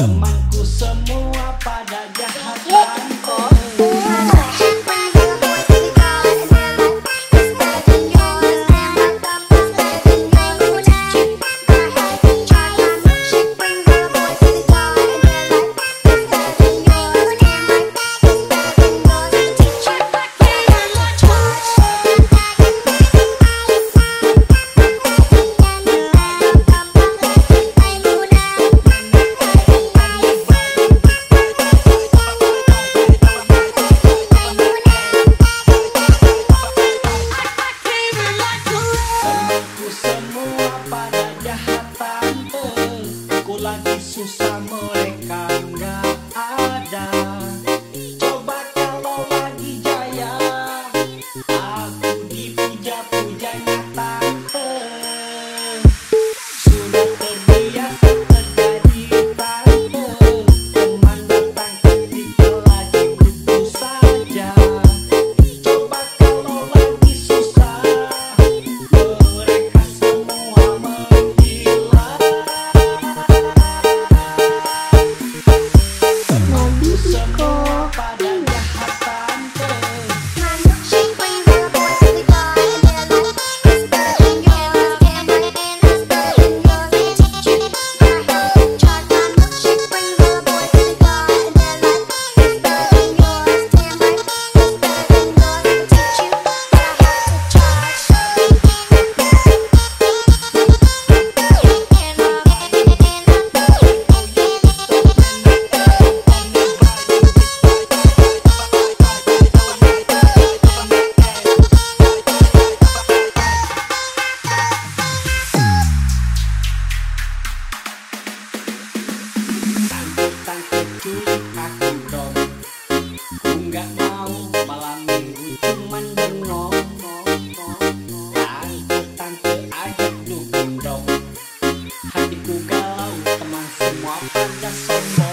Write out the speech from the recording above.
temanku semua pada susah mereka nggak ada. aku dong Ku mau malam minggu cuman bengong Tante-tante ajak lu gondong Hatiku galau teman semua pada sombong